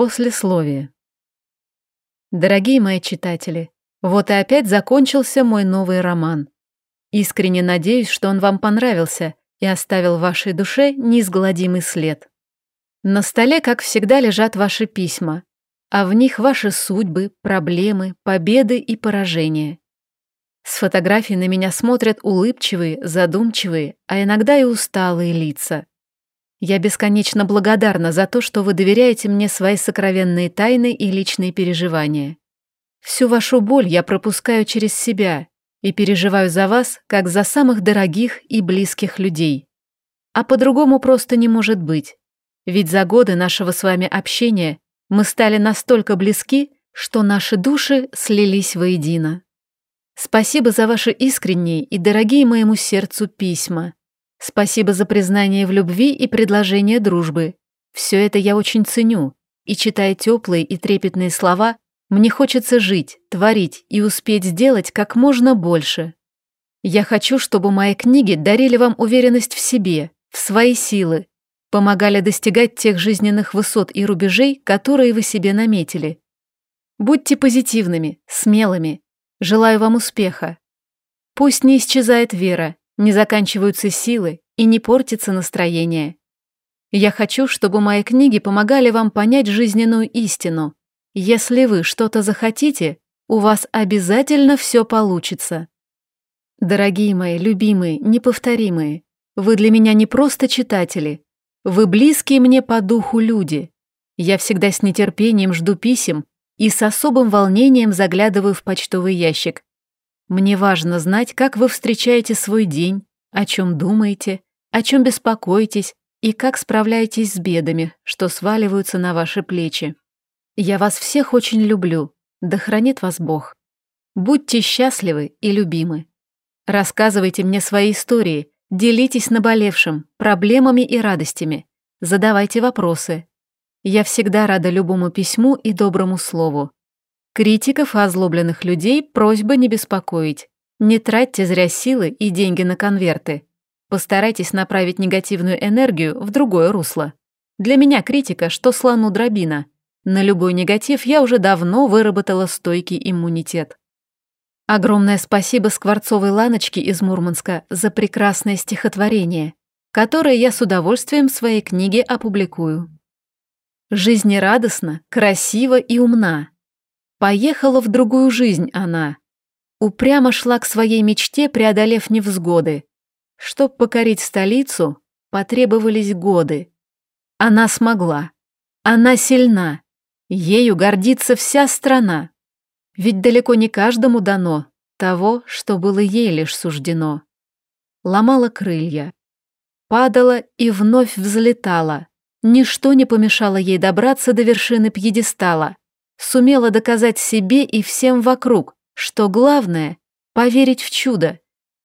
Послесловие. Дорогие мои читатели, вот и опять закончился мой новый роман. Искренне надеюсь, что он вам понравился и оставил в вашей душе неизгладимый след. На столе, как всегда, лежат ваши письма, а в них ваши судьбы, проблемы, победы и поражения. С фотографий на меня смотрят улыбчивые, задумчивые, а иногда и усталые лица. Я бесконечно благодарна за то, что вы доверяете мне свои сокровенные тайны и личные переживания. Всю вашу боль я пропускаю через себя и переживаю за вас, как за самых дорогих и близких людей. А по-другому просто не может быть. Ведь за годы нашего с вами общения мы стали настолько близки, что наши души слились воедино. Спасибо за ваши искренние и дорогие моему сердцу письма. Спасибо за признание в любви и предложение дружбы. Все это я очень ценю, и читая теплые и трепетные слова, мне хочется жить, творить и успеть сделать как можно больше. Я хочу, чтобы мои книги дарили вам уверенность в себе, в свои силы, помогали достигать тех жизненных высот и рубежей, которые вы себе наметили. Будьте позитивными, смелыми. Желаю вам успеха. Пусть не исчезает вера, не заканчиваются силы и не портится настроение. Я хочу, чтобы мои книги помогали вам понять жизненную истину, если вы что-то захотите, у вас обязательно все получится. Дорогие мои, любимые, неповторимые, вы для меня не просто читатели, вы близкие мне по духу люди. Я всегда с нетерпением жду писем и с особым волнением заглядываю в почтовый ящик. Мне важно знать, как вы встречаете свой день, о чем думаете, о чем беспокоитесь и как справляетесь с бедами, что сваливаются на ваши плечи. Я вас всех очень люблю, да хранит вас Бог. Будьте счастливы и любимы. Рассказывайте мне свои истории, делитесь наболевшим, проблемами и радостями, задавайте вопросы. Я всегда рада любому письму и доброму слову. Критиков и озлобленных людей просьба не беспокоить. Не тратьте зря силы и деньги на конверты. Постарайтесь направить негативную энергию в другое русло. Для меня критика, что слону дробина – на любой негатив я уже давно выработала стойкий иммунитет. Огромное спасибо Скворцовой Ланочке из Мурманска за прекрасное стихотворение, которое я с удовольствием в своей книге опубликую. Жизнерадостна, красива и умна. Поехала в другую жизнь она. Упрямо шла к своей мечте, преодолев невзгоды. Чтоб покорить столицу, потребовались годы. Она смогла. Она сильна. Ею гордится вся страна. Ведь далеко не каждому дано того, что было ей лишь суждено. Ломала крылья, падала и вновь взлетала. Ничто не помешало ей добраться до вершины пьедестала. Сумела доказать себе и всем вокруг, что главное — поверить в чудо.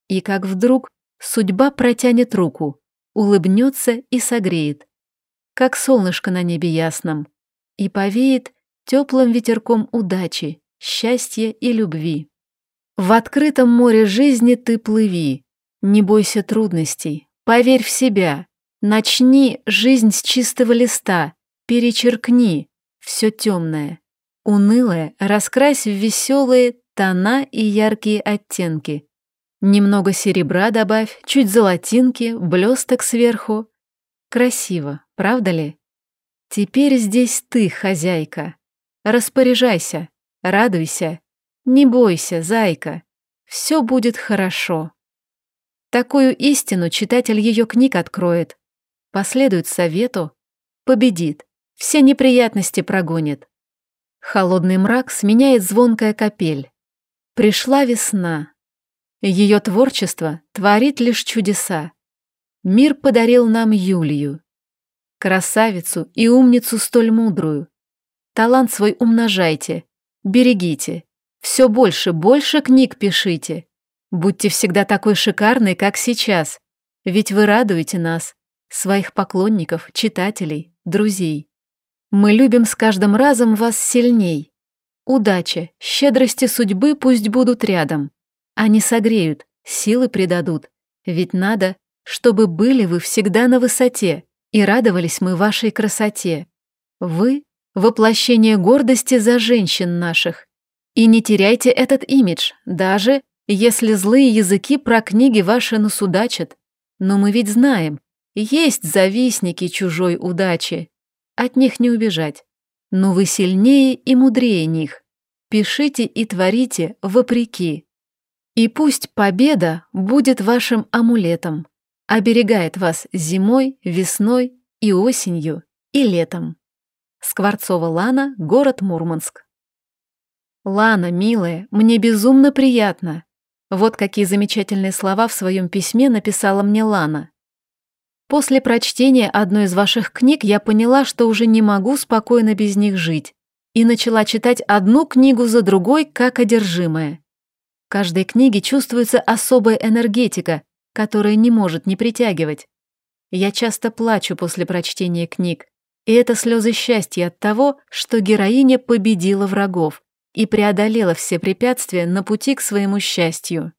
И как вдруг судьба протянет руку, улыбнется и согреет, как солнышко на небе ясном и повеет теплым ветерком удачи, счастья и любви. В открытом море жизни ты плыви, не бойся трудностей, поверь в себя, начни жизнь с чистого листа, перечеркни все темное, унылое раскрась в веселые тона и яркие оттенки. Немного серебра добавь, чуть золотинки, блесток сверху. Красиво, правда ли? Теперь здесь ты, хозяйка. Распоряжайся, радуйся. Не бойся, зайка. Все будет хорошо. Такую истину читатель ее книг откроет. Последует совету, победит, все неприятности прогонит. Холодный мрак сменяет звонкая капель. Пришла весна. Ее творчество творит лишь чудеса. Мир подарил нам Юлию, красавицу и умницу столь мудрую. Талант свой умножайте, берегите. Все больше, больше книг пишите. Будьте всегда такой шикарной, как сейчас. Ведь вы радуете нас, своих поклонников, читателей, друзей. Мы любим с каждым разом вас сильней. Удача, щедрости судьбы пусть будут рядом. Они согреют, силы придадут. Ведь надо, чтобы были вы всегда на высоте и радовались мы вашей красоте. Вы воплощение гордости за женщин наших. И не теряйте этот имидж, даже если злые языки про книги ваши насудачат. Но мы ведь знаем, есть завистники чужой удачи. От них не убежать. Но вы сильнее и мудрее них. Пишите и творите вопреки. И пусть победа будет вашим амулетом, оберегает вас зимой, весной и осенью, и летом. Скворцова Лана, город Мурманск. Лана, милая, мне безумно приятно. Вот какие замечательные слова в своем письме написала мне Лана. После прочтения одной из ваших книг я поняла, что уже не могу спокойно без них жить, и начала читать одну книгу за другой, как одержимая. В каждой книге чувствуется особая энергетика, которая не может не притягивать. Я часто плачу после прочтения книг, и это слезы счастья от того, что героиня победила врагов и преодолела все препятствия на пути к своему счастью.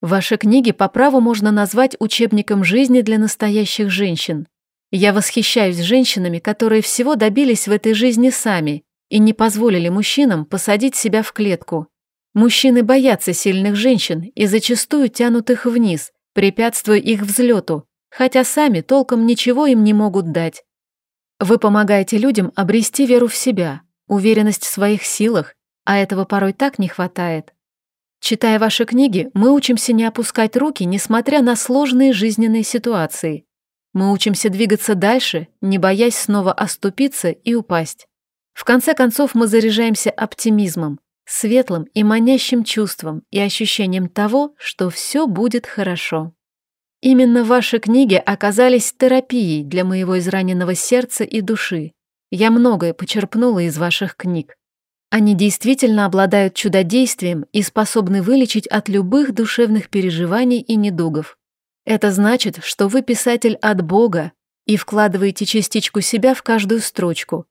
Ваши книги по праву можно назвать учебником жизни для настоящих женщин. Я восхищаюсь женщинами, которые всего добились в этой жизни сами и не позволили мужчинам посадить себя в клетку. Мужчины боятся сильных женщин и зачастую тянут их вниз, препятствуя их взлету, хотя сами толком ничего им не могут дать. Вы помогаете людям обрести веру в себя, уверенность в своих силах, а этого порой так не хватает. Читая ваши книги, мы учимся не опускать руки, несмотря на сложные жизненные ситуации. Мы учимся двигаться дальше, не боясь снова оступиться и упасть. В конце концов, мы заряжаемся оптимизмом, светлым и манящим чувством и ощущением того, что все будет хорошо. Именно ваши книги оказались терапией для моего израненного сердца и души. Я многое почерпнула из ваших книг. Они действительно обладают чудодействием и способны вылечить от любых душевных переживаний и недугов. Это значит, что вы писатель от Бога и вкладываете частичку себя в каждую строчку.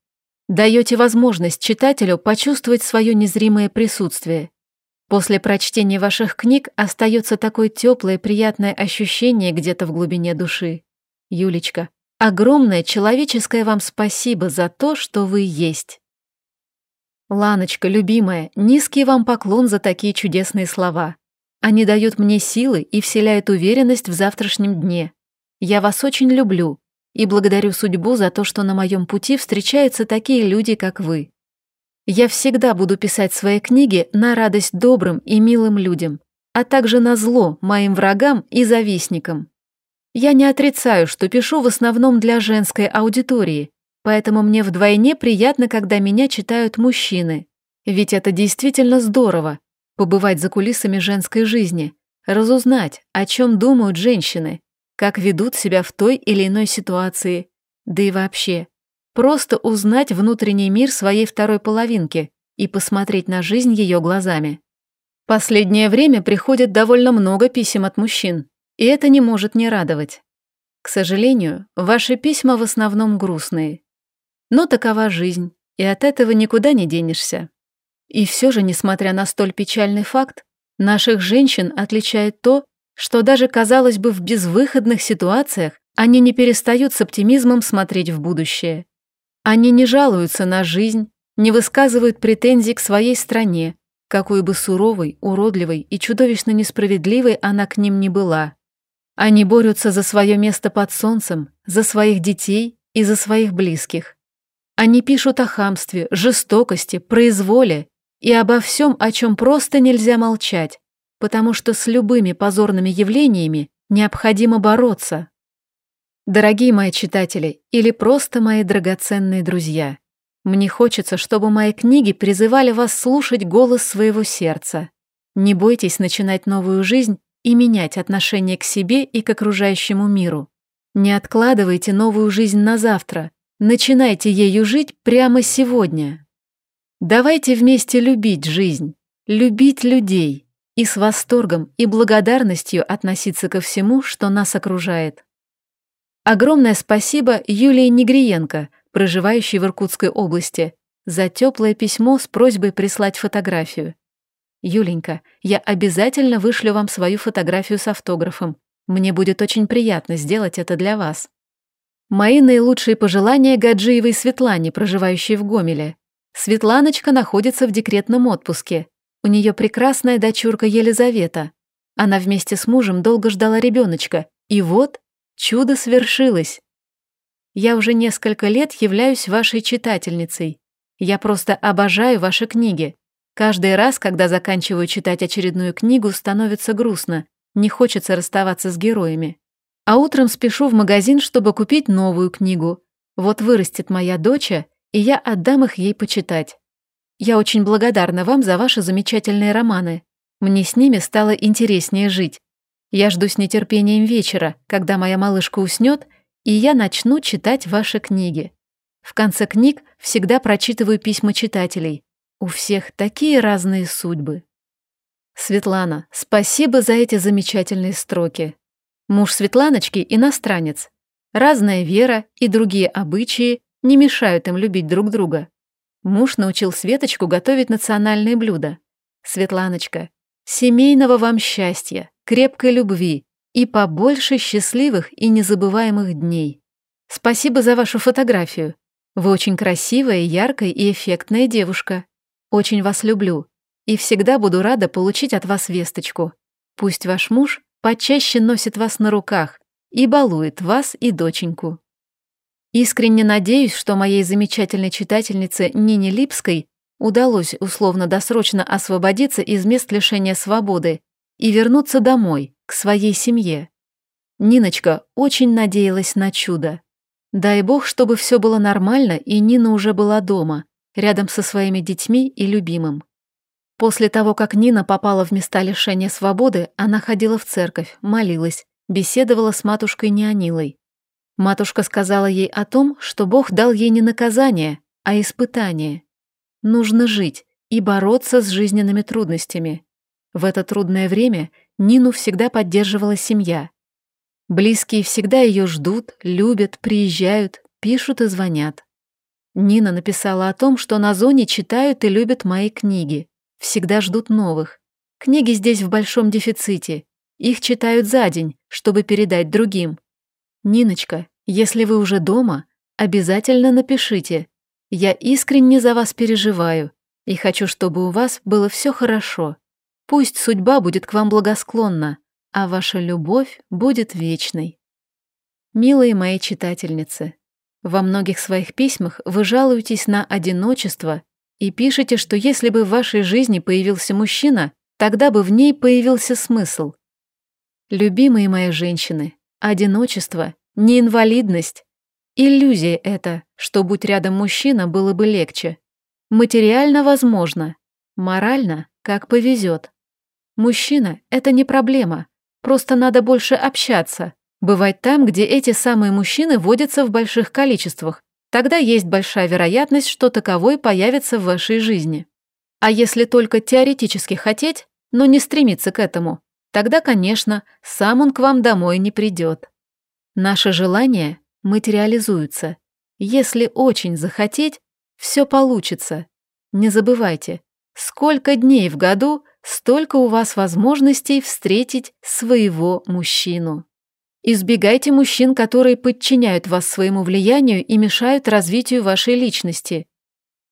Даете возможность читателю почувствовать свое незримое присутствие. После прочтения ваших книг остается такое теплое приятное ощущение где-то в глубине души. Юлечка, огромное человеческое вам спасибо за то, что вы есть. «Ланочка, любимая, низкий вам поклон за такие чудесные слова. Они дают мне силы и вселяют уверенность в завтрашнем дне. Я вас очень люблю и благодарю судьбу за то, что на моем пути встречаются такие люди, как вы. Я всегда буду писать свои книги на радость добрым и милым людям, а также на зло моим врагам и завистникам. Я не отрицаю, что пишу в основном для женской аудитории, Поэтому мне вдвойне приятно, когда меня читают мужчины. Ведь это действительно здорово — побывать за кулисами женской жизни, разузнать, о чем думают женщины, как ведут себя в той или иной ситуации, да и вообще, просто узнать внутренний мир своей второй половинки и посмотреть на жизнь ее глазами. Последнее время приходит довольно много писем от мужчин, и это не может не радовать. К сожалению, ваши письма в основном грустные. Но такова жизнь, и от этого никуда не денешься. И все же, несмотря на столь печальный факт, наших женщин отличает то, что даже, казалось бы, в безвыходных ситуациях они не перестают с оптимизмом смотреть в будущее. Они не жалуются на жизнь, не высказывают претензий к своей стране, какой бы суровой, уродливой и чудовищно несправедливой она к ним не была. Они борются за свое место под солнцем, за своих детей и за своих близких. Они пишут о хамстве, жестокости, произволе и обо всем, о чем просто нельзя молчать, потому что с любыми позорными явлениями необходимо бороться. Дорогие мои читатели или просто мои драгоценные друзья, мне хочется, чтобы мои книги призывали вас слушать голос своего сердца. Не бойтесь начинать новую жизнь и менять отношение к себе и к окружающему миру. Не откладывайте новую жизнь на завтра – Начинайте ею жить прямо сегодня. Давайте вместе любить жизнь, любить людей и с восторгом и благодарностью относиться ко всему, что нас окружает. Огромное спасибо Юлии Негриенко, проживающей в Иркутской области, за теплое письмо с просьбой прислать фотографию. Юленька, я обязательно вышлю вам свою фотографию с автографом. Мне будет очень приятно сделать это для вас. Мои наилучшие пожелания Гаджиевой Светлане, проживающей в Гомеле. Светланочка находится в декретном отпуске. У нее прекрасная дочурка Елизавета. Она вместе с мужем долго ждала ребеночка. И вот чудо свершилось. Я уже несколько лет являюсь вашей читательницей. Я просто обожаю ваши книги. Каждый раз, когда заканчиваю читать очередную книгу, становится грустно. Не хочется расставаться с героями. А утром спешу в магазин, чтобы купить новую книгу. Вот вырастет моя доча, и я отдам их ей почитать. Я очень благодарна вам за ваши замечательные романы. Мне с ними стало интереснее жить. Я жду с нетерпением вечера, когда моя малышка уснет, и я начну читать ваши книги. В конце книг всегда прочитываю письма читателей. У всех такие разные судьбы. Светлана, спасибо за эти замечательные строки. Муж Светланочки – иностранец. Разная вера и другие обычаи не мешают им любить друг друга. Муж научил Светочку готовить национальные блюда. Светланочка, семейного вам счастья, крепкой любви и побольше счастливых и незабываемых дней. Спасибо за вашу фотографию. Вы очень красивая, яркая и эффектная девушка. Очень вас люблю и всегда буду рада получить от вас весточку. Пусть ваш муж почаще носит вас на руках и балует вас и доченьку. Искренне надеюсь, что моей замечательной читательнице Нине Липской удалось условно-досрочно освободиться из мест лишения свободы и вернуться домой, к своей семье. Ниночка очень надеялась на чудо. Дай бог, чтобы все было нормально, и Нина уже была дома, рядом со своими детьми и любимым. После того, как Нина попала в места лишения свободы, она ходила в церковь, молилась, беседовала с матушкой Неонилой. Матушка сказала ей о том, что Бог дал ей не наказание, а испытание. Нужно жить и бороться с жизненными трудностями. В это трудное время Нину всегда поддерживала семья. Близкие всегда ее ждут, любят, приезжают, пишут и звонят. Нина написала о том, что на зоне читают и любят мои книги. Всегда ждут новых. Книги здесь в большом дефиците. Их читают за день, чтобы передать другим. Ниночка, если вы уже дома, обязательно напишите. Я искренне за вас переживаю и хочу, чтобы у вас было все хорошо. Пусть судьба будет к вам благосклонна, а ваша любовь будет вечной. Милые мои читательницы, во многих своих письмах вы жалуетесь на одиночество и пишете, что если бы в вашей жизни появился мужчина, тогда бы в ней появился смысл. Любимые мои женщины, одиночество, не инвалидность. Иллюзия это, что будь рядом мужчина, было бы легче. Материально возможно, морально, как повезет. Мужчина — это не проблема, просто надо больше общаться, бывать там, где эти самые мужчины водятся в больших количествах, тогда есть большая вероятность, что таковой появится в вашей жизни. А если только теоретически хотеть, но не стремиться к этому, тогда, конечно, сам он к вам домой не придет. Наши желания материализуются. Если очень захотеть, все получится. Не забывайте, сколько дней в году, столько у вас возможностей встретить своего мужчину. Избегайте мужчин, которые подчиняют вас своему влиянию и мешают развитию вашей личности.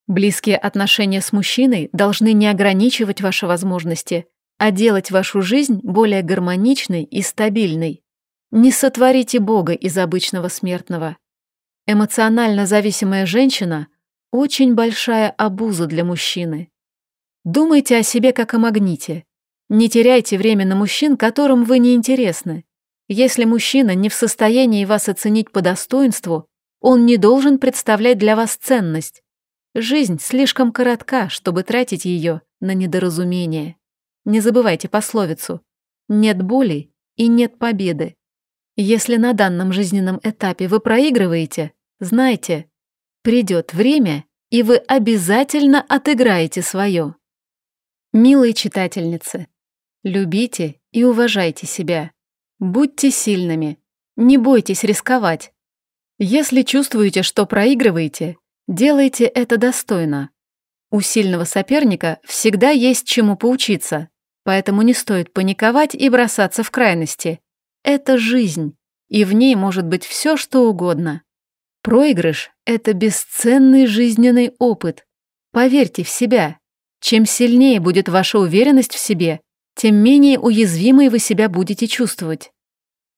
Близкие отношения с мужчиной должны не ограничивать ваши возможности, а делать вашу жизнь более гармоничной и стабильной. Не сотворите Бога из обычного смертного. Эмоционально зависимая женщина – очень большая обуза для мужчины. Думайте о себе как о магните. Не теряйте время на мужчин, которым вы не интересны. Если мужчина не в состоянии вас оценить по достоинству, он не должен представлять для вас ценность. Жизнь слишком коротка, чтобы тратить ее на недоразумение. Не забывайте пословицу «нет боли и нет победы». Если на данном жизненном этапе вы проигрываете, знайте, придет время, и вы обязательно отыграете свое. Милые читательницы, любите и уважайте себя. Будьте сильными. Не бойтесь рисковать. Если чувствуете, что проигрываете, делайте это достойно. У сильного соперника всегда есть чему поучиться, поэтому не стоит паниковать и бросаться в крайности. Это жизнь, и в ней может быть все, что угодно. Проигрыш — это бесценный жизненный опыт. Поверьте в себя. Чем сильнее будет ваша уверенность в себе, тем менее уязвимой вы себя будете чувствовать.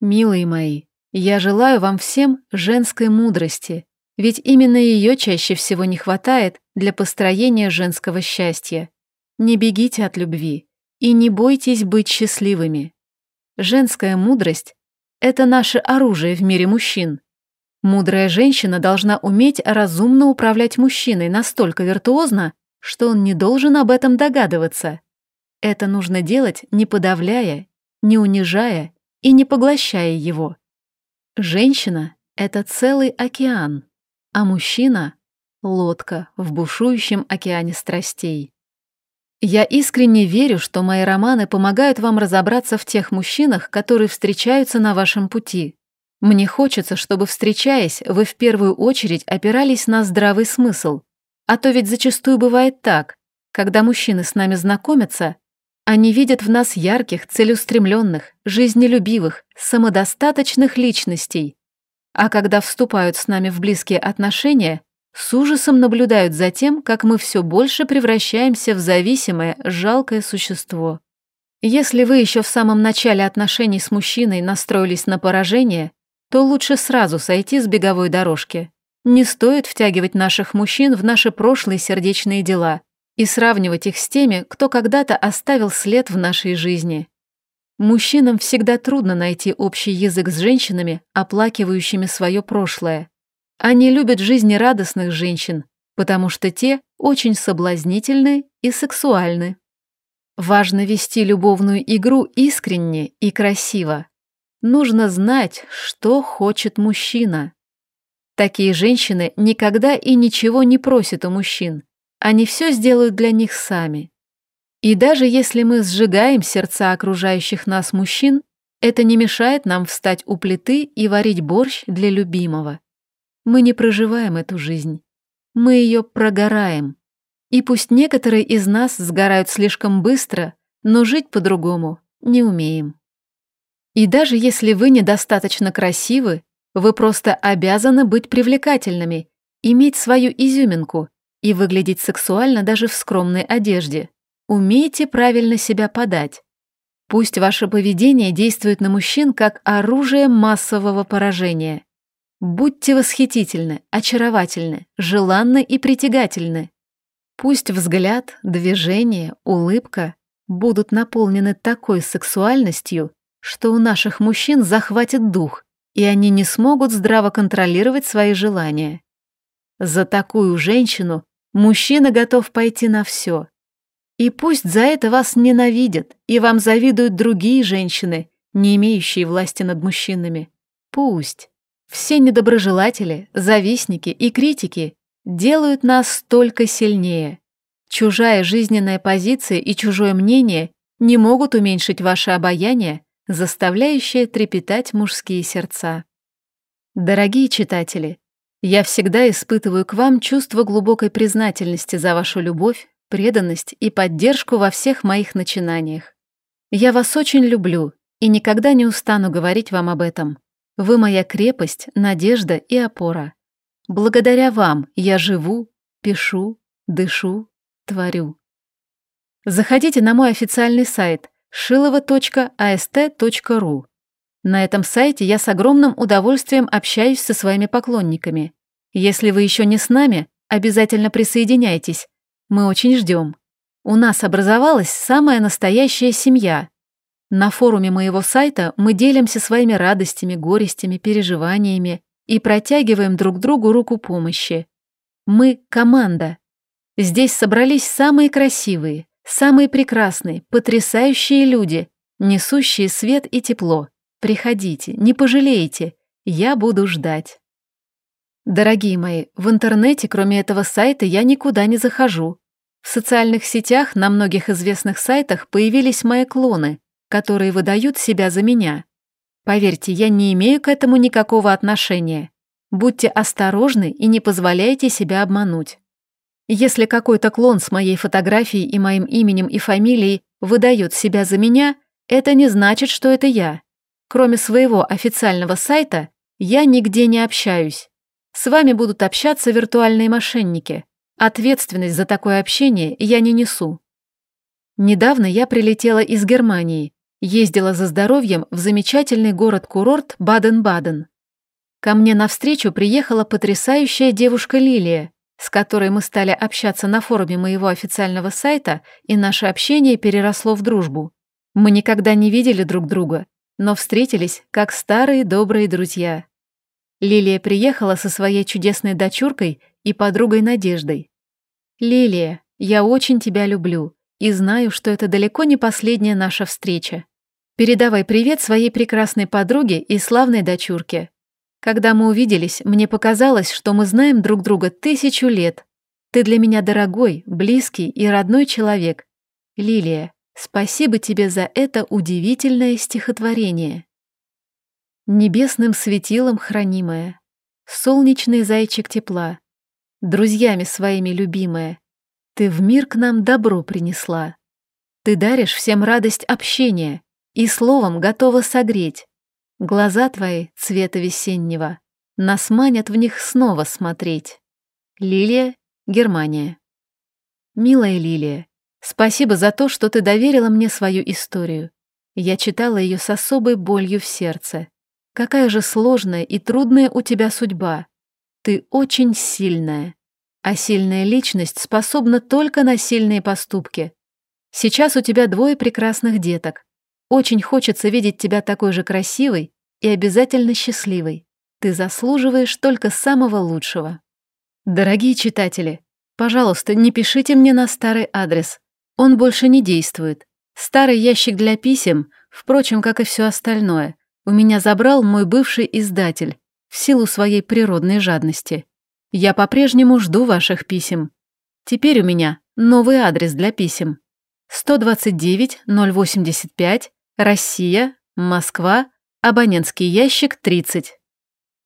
Милые мои, я желаю вам всем женской мудрости, ведь именно ее чаще всего не хватает для построения женского счастья. Не бегите от любви и не бойтесь быть счастливыми. Женская мудрость — это наше оружие в мире мужчин. Мудрая женщина должна уметь разумно управлять мужчиной настолько виртуозно, что он не должен об этом догадываться. Это нужно делать, не подавляя, не унижая и не поглощая его. Женщина — это целый океан, а мужчина — лодка в бушующем океане страстей. Я искренне верю, что мои романы помогают вам разобраться в тех мужчинах, которые встречаются на вашем пути. Мне хочется, чтобы, встречаясь, вы в первую очередь опирались на здравый смысл. А то ведь зачастую бывает так, когда мужчины с нами знакомятся, они видят в нас ярких, целеустремленных, жизнелюбивых, самодостаточных личностей. А когда вступают с нами в близкие отношения, с ужасом наблюдают за тем, как мы все больше превращаемся в зависимое, жалкое существо. Если вы еще в самом начале отношений с мужчиной настроились на поражение, то лучше сразу сойти с беговой дорожки. Не стоит втягивать наших мужчин в наши прошлые сердечные дела и сравнивать их с теми, кто когда-то оставил след в нашей жизни. Мужчинам всегда трудно найти общий язык с женщинами, оплакивающими свое прошлое. Они любят жизнерадостных женщин, потому что те очень соблазнительны и сексуальны. Важно вести любовную игру искренне и красиво. Нужно знать, что хочет мужчина. Такие женщины никогда и ничего не просят у мужчин. Они все сделают для них сами. И даже если мы сжигаем сердца окружающих нас мужчин, это не мешает нам встать у плиты и варить борщ для любимого. Мы не проживаем эту жизнь. Мы ее прогораем. И пусть некоторые из нас сгорают слишком быстро, но жить по-другому не умеем. И даже если вы недостаточно красивы, вы просто обязаны быть привлекательными, иметь свою изюминку и выглядеть сексуально даже в скромной одежде. Умейте правильно себя подать. Пусть ваше поведение действует на мужчин как оружие массового поражения. Будьте восхитительны, очаровательны, желанны и притягательны. Пусть взгляд, движение, улыбка будут наполнены такой сексуальностью, что у наших мужчин захватит дух, и они не смогут здраво контролировать свои желания. За такую женщину мужчина готов пойти на все. И пусть за это вас ненавидят, и вам завидуют другие женщины, не имеющие власти над мужчинами. Пусть. Все недоброжелатели, завистники и критики делают нас только сильнее. Чужая жизненная позиция и чужое мнение не могут уменьшить ваше обаяние заставляющая трепетать мужские сердца. Дорогие читатели, я всегда испытываю к вам чувство глубокой признательности за вашу любовь, преданность и поддержку во всех моих начинаниях. Я вас очень люблю и никогда не устану говорить вам об этом. Вы моя крепость, надежда и опора. Благодаря вам я живу, пишу, дышу, творю. Заходите на мой официальный сайт – шилова.ast.ру. На этом сайте я с огромным удовольствием общаюсь со своими поклонниками. Если вы еще не с нами, обязательно присоединяйтесь. Мы очень ждем. У нас образовалась самая настоящая семья. На форуме моего сайта мы делимся своими радостями, горестями, переживаниями и протягиваем друг другу руку помощи. Мы — команда. Здесь собрались самые красивые, Самые прекрасные, потрясающие люди, несущие свет и тепло. Приходите, не пожалеете, я буду ждать. Дорогие мои, в интернете, кроме этого сайта, я никуда не захожу. В социальных сетях на многих известных сайтах появились мои клоны, которые выдают себя за меня. Поверьте, я не имею к этому никакого отношения. Будьте осторожны и не позволяйте себя обмануть. Если какой-то клон с моей фотографией и моим именем и фамилией выдает себя за меня, это не значит, что это я. Кроме своего официального сайта, я нигде не общаюсь. С вами будут общаться виртуальные мошенники. Ответственность за такое общение я не несу. Недавно я прилетела из Германии, ездила за здоровьем в замечательный город-курорт Баден-Баден. Ко мне навстречу приехала потрясающая девушка Лилия, с которой мы стали общаться на форуме моего официального сайта, и наше общение переросло в дружбу. Мы никогда не видели друг друга, но встретились как старые добрые друзья. Лилия приехала со своей чудесной дочуркой и подругой Надеждой. «Лилия, я очень тебя люблю и знаю, что это далеко не последняя наша встреча. Передавай привет своей прекрасной подруге и славной дочурке. Когда мы увиделись, мне показалось, что мы знаем друг друга тысячу лет. Ты для меня дорогой, близкий и родной человек. Лилия, спасибо тебе за это удивительное стихотворение. Небесным светилом хранимая, солнечный зайчик тепла, друзьями своими любимая, ты в мир к нам добро принесла. Ты даришь всем радость общения и словом готова согреть. Глаза твои цвета весеннего нас манят в них снова смотреть. Лилия, Германия. Милая Лилия, спасибо за то, что ты доверила мне свою историю. Я читала ее с особой болью в сердце. Какая же сложная и трудная у тебя судьба. Ты очень сильная. А сильная личность способна только на сильные поступки. Сейчас у тебя двое прекрасных деток. Очень хочется видеть тебя такой же красивой и обязательно счастливой. Ты заслуживаешь только самого лучшего. Дорогие читатели, пожалуйста, не пишите мне на старый адрес. Он больше не действует. Старый ящик для писем, впрочем, как и все остальное, у меня забрал мой бывший издатель в силу своей природной жадности. Я по-прежнему жду ваших писем. Теперь у меня новый адрес для писем. 129-085, Россия, Москва, абонентский ящик 30.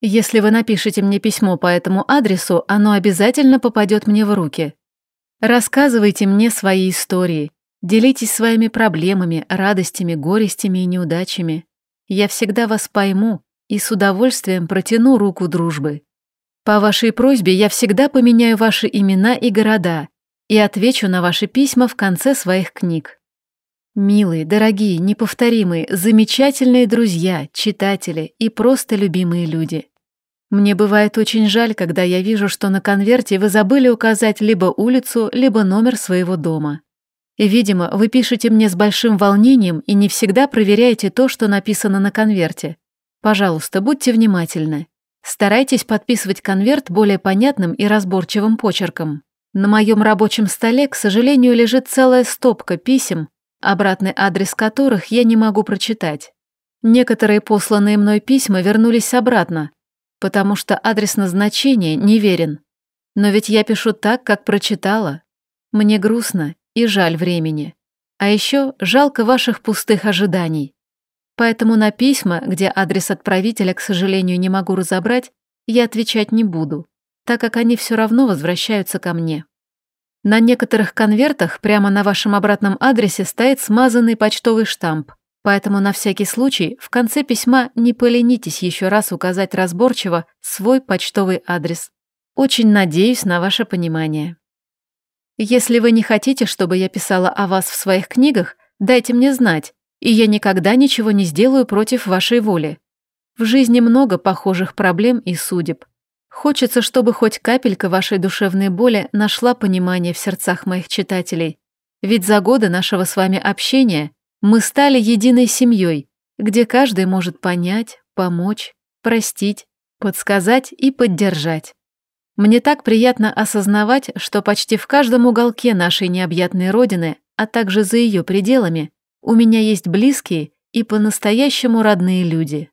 Если вы напишете мне письмо по этому адресу, оно обязательно попадет мне в руки. Рассказывайте мне свои истории, делитесь своими проблемами, радостями, горестями и неудачами. Я всегда вас пойму и с удовольствием протяну руку дружбы. По вашей просьбе я всегда поменяю ваши имена и города и отвечу на ваши письма в конце своих книг. Милые, дорогие, неповторимые, замечательные друзья, читатели и просто любимые люди. Мне бывает очень жаль, когда я вижу, что на конверте вы забыли указать либо улицу, либо номер своего дома. Видимо, вы пишете мне с большим волнением и не всегда проверяете то, что написано на конверте. Пожалуйста, будьте внимательны. Старайтесь подписывать конверт более понятным и разборчивым почерком. На моем рабочем столе, к сожалению, лежит целая стопка писем, обратный адрес которых я не могу прочитать. Некоторые посланные мной письма вернулись обратно, потому что адрес назначения неверен. Но ведь я пишу так, как прочитала. Мне грустно и жаль времени. А еще жалко ваших пустых ожиданий. Поэтому на письма, где адрес отправителя, к сожалению, не могу разобрать, я отвечать не буду, так как они все равно возвращаются ко мне. На некоторых конвертах прямо на вашем обратном адресе стоит смазанный почтовый штамп, поэтому на всякий случай в конце письма не поленитесь еще раз указать разборчиво свой почтовый адрес. Очень надеюсь на ваше понимание. Если вы не хотите, чтобы я писала о вас в своих книгах, дайте мне знать, и я никогда ничего не сделаю против вашей воли. В жизни много похожих проблем и судеб. Хочется, чтобы хоть капелька вашей душевной боли нашла понимание в сердцах моих читателей. Ведь за годы нашего с вами общения мы стали единой семьей, где каждый может понять, помочь, простить, подсказать и поддержать. Мне так приятно осознавать, что почти в каждом уголке нашей необъятной родины, а также за ее пределами, у меня есть близкие и по-настоящему родные люди.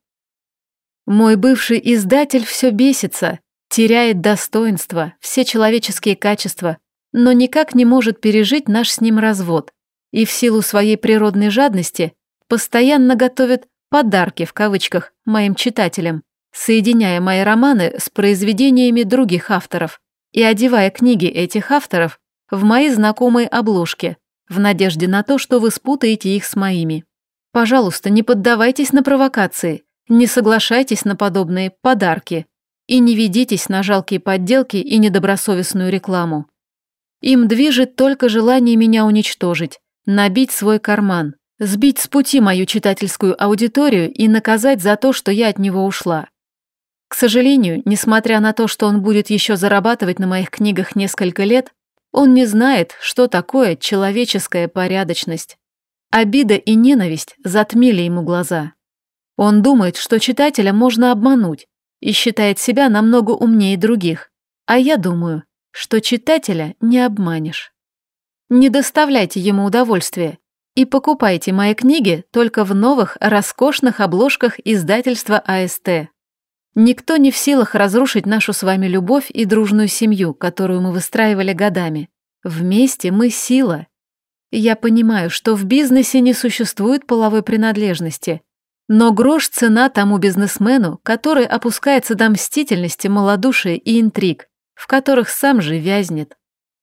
Мой бывший издатель все бесится, теряет достоинство, все человеческие качества, но никак не может пережить наш с ним развод и в силу своей природной жадности постоянно готовит «подарки» в кавычках моим читателям, соединяя мои романы с произведениями других авторов и одевая книги этих авторов в мои знакомые обложки – в надежде на то, что вы спутаете их с моими. Пожалуйста, не поддавайтесь на провокации, не соглашайтесь на подобные подарки. и не ведитесь на жалкие подделки и недобросовестную рекламу. Им движет только желание меня уничтожить, набить свой карман, сбить с пути мою читательскую аудиторию и наказать за то, что я от него ушла. К сожалению, несмотря на то, что он будет еще зарабатывать на моих книгах несколько лет, он не знает, что такое человеческая порядочность. Обида и ненависть затмили ему глаза. Он думает, что читателя можно обмануть и считает себя намного умнее других, а я думаю, что читателя не обманешь. Не доставляйте ему удовольствия и покупайте мои книги только в новых роскошных обложках издательства АСТ. Никто не в силах разрушить нашу с вами любовь и дружную семью, которую мы выстраивали годами. Вместе мы сила. Я понимаю, что в бизнесе не существует половой принадлежности, но грош цена тому бизнесмену, который опускается до мстительности, малодушия и интриг, в которых сам же вязнет.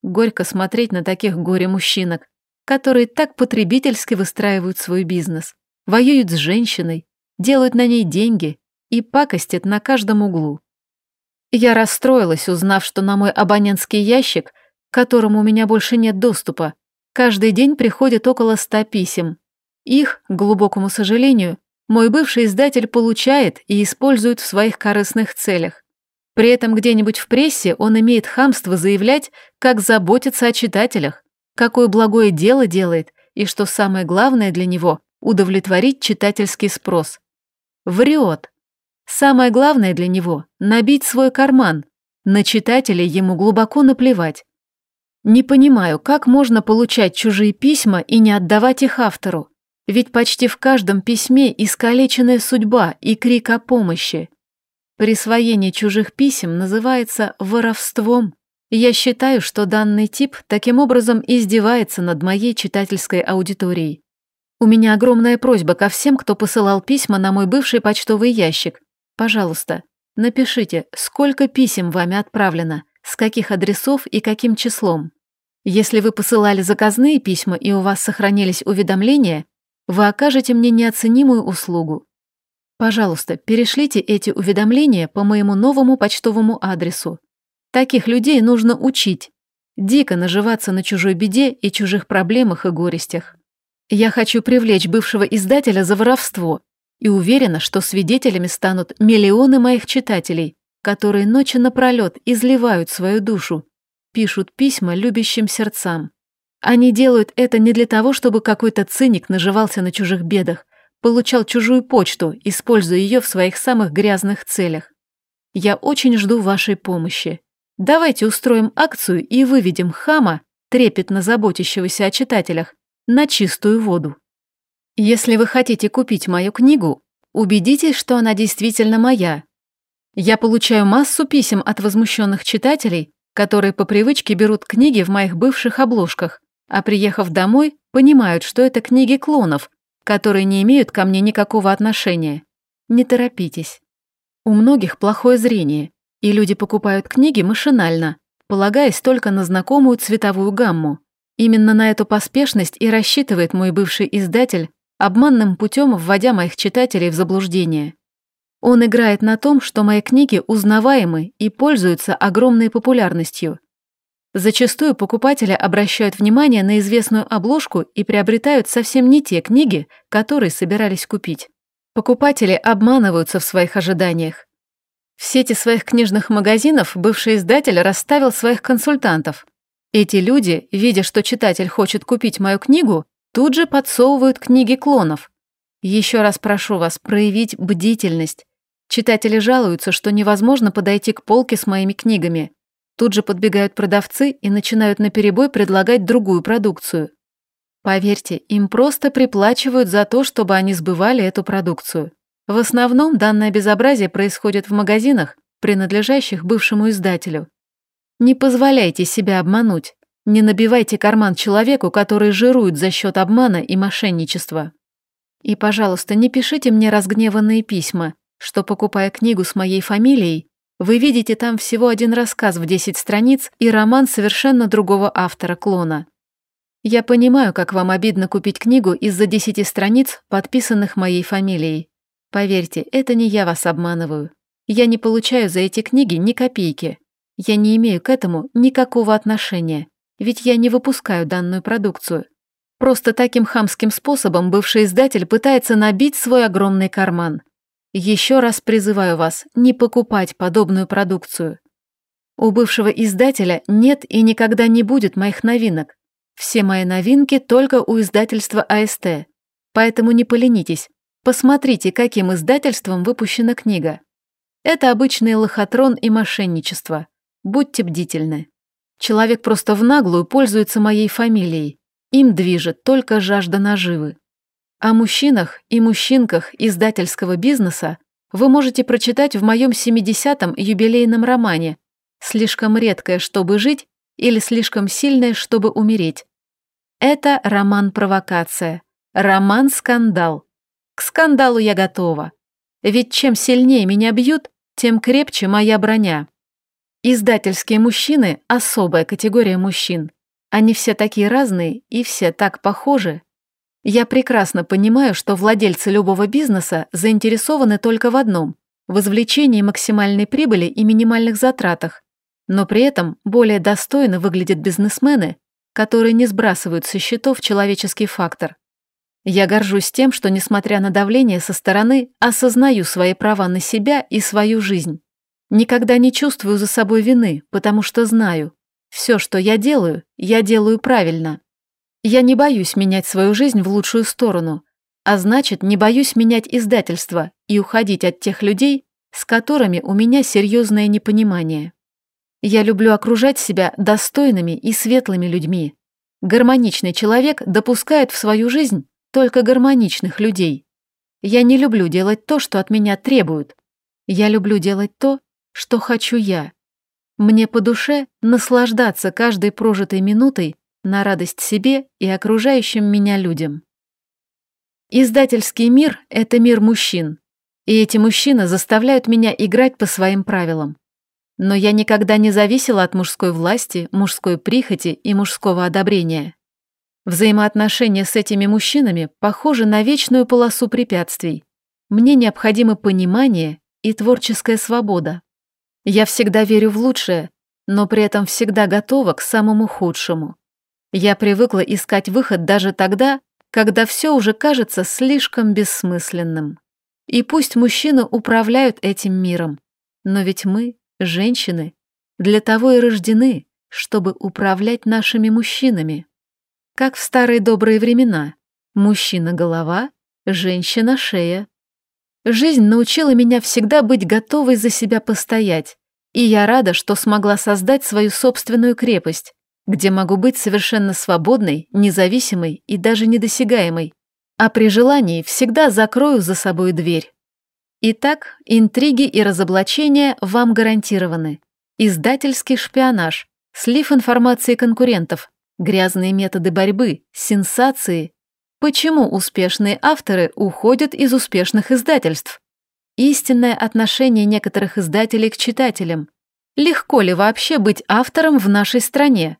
Горько смотреть на таких горе-мужчинок, которые так потребительски выстраивают свой бизнес, воюют с женщиной, делают на ней деньги и пакостит на каждом углу. Я расстроилась, узнав, что на мой абонентский ящик, к которому у меня больше нет доступа, каждый день приходит около ста писем. Их, к глубокому сожалению, мой бывший издатель получает и использует в своих корыстных целях. При этом где-нибудь в прессе он имеет хамство заявлять, как заботится о читателях, какое благое дело делает и, что самое главное для него, удовлетворить читательский спрос. Врет. Самое главное для него – набить свой карман. На читателей ему глубоко наплевать. Не понимаю, как можно получать чужие письма и не отдавать их автору. Ведь почти в каждом письме искалеченная судьба и крик о помощи. Присвоение чужих писем называется воровством. Я считаю, что данный тип таким образом издевается над моей читательской аудиторией. У меня огромная просьба ко всем, кто посылал письма на мой бывший почтовый ящик. Пожалуйста, напишите, сколько писем вами отправлено, с каких адресов и каким числом. Если вы посылали заказные письма и у вас сохранились уведомления, вы окажете мне неоценимую услугу. Пожалуйста, перешлите эти уведомления по моему новому почтовому адресу. Таких людей нужно учить. Дико наживаться на чужой беде и чужих проблемах и горестях. Я хочу привлечь бывшего издателя за воровство и уверена, что свидетелями станут миллионы моих читателей, которые ночи напролет изливают свою душу, пишут письма любящим сердцам. Они делают это не для того, чтобы какой-то циник наживался на чужих бедах, получал чужую почту, используя ее в своих самых грязных целях. Я очень жду вашей помощи. Давайте устроим акцию и выведем хама, трепетно заботящегося о читателях, на чистую воду. Если вы хотите купить мою книгу, убедитесь, что она действительно моя. Я получаю массу писем от возмущенных читателей, которые по привычке берут книги в моих бывших обложках, а приехав домой, понимают, что это книги клонов, которые не имеют ко мне никакого отношения. Не торопитесь. У многих плохое зрение, и люди покупают книги машинально, полагаясь только на знакомую цветовую гамму. Именно на эту поспешность и рассчитывает мой бывший издатель, обманным путем вводя моих читателей в заблуждение. Он играет на том, что мои книги узнаваемы и пользуются огромной популярностью. Зачастую покупатели обращают внимание на известную обложку и приобретают совсем не те книги, которые собирались купить. Покупатели обманываются в своих ожиданиях. В сети своих книжных магазинов бывший издатель расставил своих консультантов. Эти люди, видя, что читатель хочет купить мою книгу, Тут же подсовывают книги клонов. Еще раз прошу вас проявить бдительность. Читатели жалуются, что невозможно подойти к полке с моими книгами. Тут же подбегают продавцы и начинают наперебой предлагать другую продукцию. Поверьте, им просто приплачивают за то, чтобы они сбывали эту продукцию. В основном данное безобразие происходит в магазинах, принадлежащих бывшему издателю. Не позволяйте себя обмануть. Не набивайте карман человеку, который жирует за счет обмана и мошенничества. И, пожалуйста, не пишите мне разгневанные письма, что, покупая книгу с моей фамилией, вы видите там всего один рассказ в 10 страниц и роман совершенно другого автора-клона. Я понимаю, как вам обидно купить книгу из-за 10 страниц, подписанных моей фамилией. Поверьте, это не я вас обманываю. Я не получаю за эти книги ни копейки. Я не имею к этому никакого отношения, ведь я не выпускаю данную продукцию. Просто таким хамским способом бывший издатель пытается набить свой огромный карман. Еще раз призываю вас не покупать подобную продукцию. У бывшего издателя нет и никогда не будет моих новинок. Все мои новинки только у издательства АСТ. Поэтому не поленитесь, посмотрите, каким издательством выпущена книга. Это обычный лохотрон и мошенничество. Будьте бдительны. Человек просто в наглую пользуется моей фамилией. Им движет только жажда наживы. О мужчинах и мужчинках издательского бизнеса вы можете прочитать в моем 70-м юбилейном романе «Слишком редкое, чтобы жить» или «Слишком сильное, чтобы умереть». Это роман-провокация, роман-скандал. К скандалу я готова. Ведь чем сильнее меня бьют, тем крепче моя броня. Издательские мужчины – особая категория мужчин. Они все такие разные и все так похожи, я прекрасно понимаю, что владельцы любого бизнеса заинтересованы только в одном – в извлечении максимальной прибыли и минимальных затратах, но при этом более достойно выглядят бизнесмены, которые не сбрасывают со счетов человеческий фактор. Я горжусь тем, что, несмотря на давление со стороны, осознаю свои права на себя и свою жизнь. Никогда не чувствую за собой вины, потому что знаю, все, что я делаю, я делаю правильно. Я не боюсь менять свою жизнь в лучшую сторону, а значит, не боюсь менять издательство и уходить от тех людей, с которыми у меня серьезное непонимание. Я люблю окружать себя достойными и светлыми людьми. Гармоничный человек допускает в свою жизнь только гармоничных людей. Я не люблю делать то, что от меня требуют. Я люблю делать то, что хочу я. Мне по душе наслаждаться каждой прожитой минутой на радость себе и окружающим меня людям. Издательский мир — это мир мужчин, и эти мужчины заставляют меня играть по своим правилам. Но я никогда не зависела от мужской власти, мужской прихоти и мужского одобрения. Взаимоотношения с этими мужчинами похожи на вечную полосу препятствий. Мне необходимо понимание и творческая свобода. Я всегда верю в лучшее, но при этом всегда готова к самому худшему. Я привыкла искать выход даже тогда, когда все уже кажется слишком бессмысленным. И пусть мужчины управляют этим миром, но ведь мы, женщины, для того и рождены, чтобы управлять нашими мужчинами. Как в старые добрые времена. Мужчина — голова, женщина — шея. Жизнь научила меня всегда быть готовой за себя постоять, и я рада, что смогла создать свою собственную крепость, где могу быть совершенно свободной, независимой и даже недосягаемой, а при желании всегда закрою за собой дверь. Итак, интриги и разоблачения вам гарантированы. Издательский шпионаж, слив информации конкурентов, грязные методы борьбы, сенсации. Почему успешные авторы уходят из успешных издательств? Истинное отношение некоторых издателей к читателям. Легко ли вообще быть автором в нашей стране?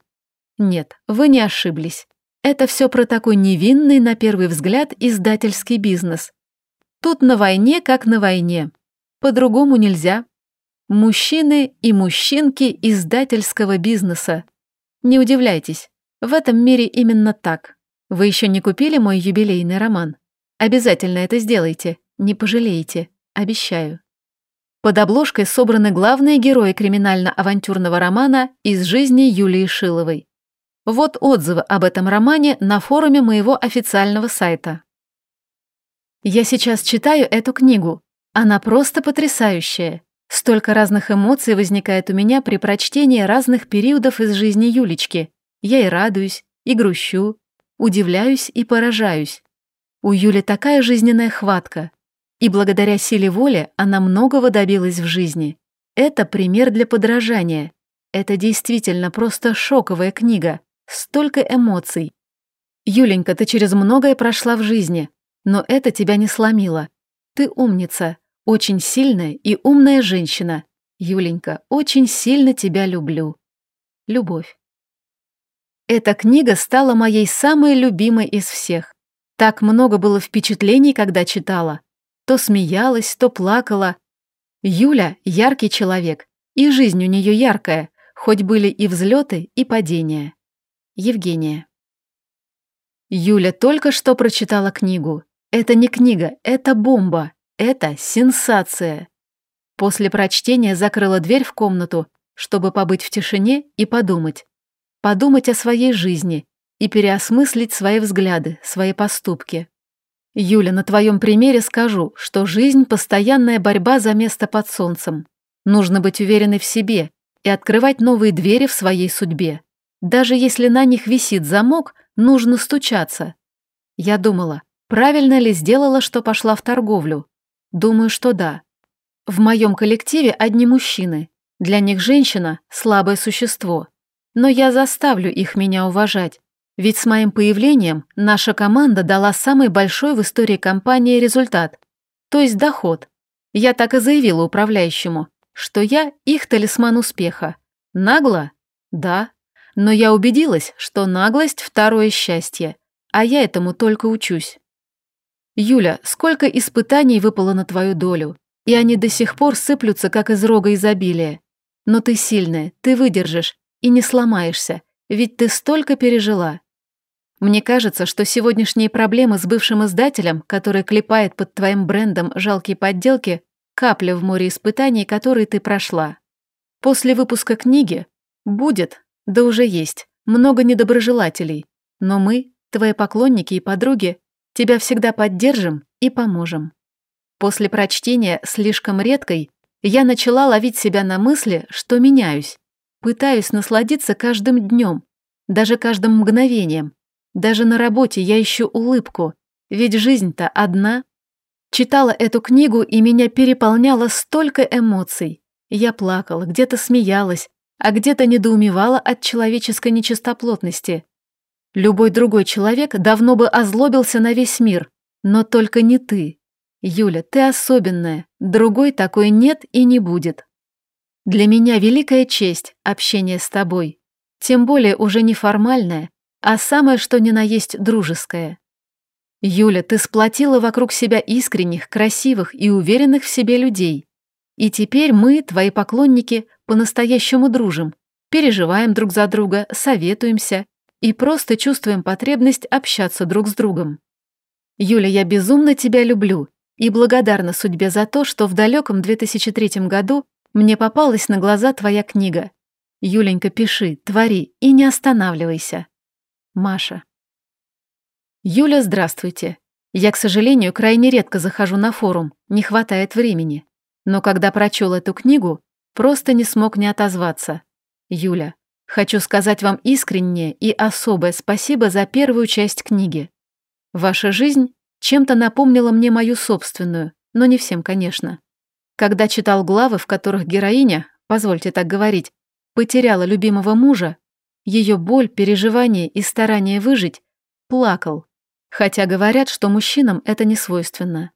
Нет, вы не ошиблись. Это все про такой невинный, на первый взгляд, издательский бизнес. Тут на войне, как на войне. По-другому нельзя. Мужчины и мужчинки издательского бизнеса. Не удивляйтесь, в этом мире именно так. Вы еще не купили мой юбилейный роман? Обязательно это сделайте, не пожалеете, обещаю. Под обложкой собраны главные герои криминально-авантюрного романа из жизни Юлии Шиловой. Вот отзывы об этом романе на форуме моего официального сайта. Я сейчас читаю эту книгу. Она просто потрясающая. Столько разных эмоций возникает у меня при прочтении разных периодов из жизни Юлечки. Я и радуюсь, и грущу, удивляюсь и поражаюсь. У Юли такая жизненная хватка. И благодаря силе воли она многого добилась в жизни. Это пример для подражания. Это действительно просто шоковая книга. Столько эмоций. Юленька, ты через многое прошла в жизни, но это тебя не сломило. Ты умница, очень сильная и умная женщина. Юленька, очень сильно тебя люблю. Любовь. Эта книга стала моей самой любимой из всех. Так много было впечатлений, когда читала. То смеялась, то плакала. Юля – яркий человек, и жизнь у нее яркая, хоть были и взлеты, и падения. Евгения. Юля только что прочитала книгу. Это не книга, это бомба, это сенсация. После прочтения закрыла дверь в комнату, чтобы побыть в тишине и подумать. Подумать о своей жизни и переосмыслить свои взгляды, свои поступки. Юля, на твоем примере скажу, что жизнь – постоянная борьба за место под солнцем. Нужно быть уверенной в себе и открывать новые двери в своей судьбе. Даже если на них висит замок, нужно стучаться. Я думала, правильно ли сделала, что пошла в торговлю. Думаю, что да. В моем коллективе одни мужчины. Для них женщина – слабое существо. Но я заставлю их меня уважать. Ведь с моим появлением наша команда дала самый большой в истории компании результат, то есть доход. Я так и заявила управляющему, что я их талисман успеха. Нагло? Да. Но я убедилась, что наглость – второе счастье, а я этому только учусь. Юля, сколько испытаний выпало на твою долю, и они до сих пор сыплются, как из рога изобилия. Но ты сильная, ты выдержишь и не сломаешься, ведь ты столько пережила. Мне кажется, что сегодняшние проблемы с бывшим издателем, который клепает под твоим брендом жалкие подделки, капля в море испытаний, которые ты прошла. После выпуска книги будет, да уже есть, много недоброжелателей, но мы, твои поклонники и подруги, тебя всегда поддержим и поможем. После прочтения слишком редкой я начала ловить себя на мысли, что меняюсь. Пытаюсь насладиться каждым днем, даже каждым мгновением. Даже на работе я ищу улыбку, ведь жизнь-то одна. Читала эту книгу, и меня переполняло столько эмоций. Я плакала, где-то смеялась, а где-то недоумевала от человеческой нечистоплотности. Любой другой человек давно бы озлобился на весь мир, но только не ты. Юля, ты особенная, другой такой нет и не будет. Для меня великая честь общение с тобой, тем более уже неформальное, а самое что ни на есть дружеское. Юля, ты сплотила вокруг себя искренних, красивых и уверенных в себе людей. И теперь мы, твои поклонники, по-настоящему дружим, переживаем друг за друга, советуемся и просто чувствуем потребность общаться друг с другом. Юля, я безумно тебя люблю и благодарна судьбе за то, что в далеком 2003 году мне попалась на глаза твоя книга. Юленька, пиши, твори и не останавливайся. Маша. Юля, здравствуйте. Я, к сожалению, крайне редко захожу на форум, не хватает времени. Но когда прочел эту книгу, просто не смог не отозваться. Юля, хочу сказать вам искреннее и особое спасибо за первую часть книги. Ваша жизнь чем-то напомнила мне мою собственную, но не всем, конечно. Когда читал главы, в которых героиня, позвольте так говорить, потеряла любимого мужа, ее боль, переживания и старание выжить, плакал, хотя говорят, что мужчинам это не свойственно.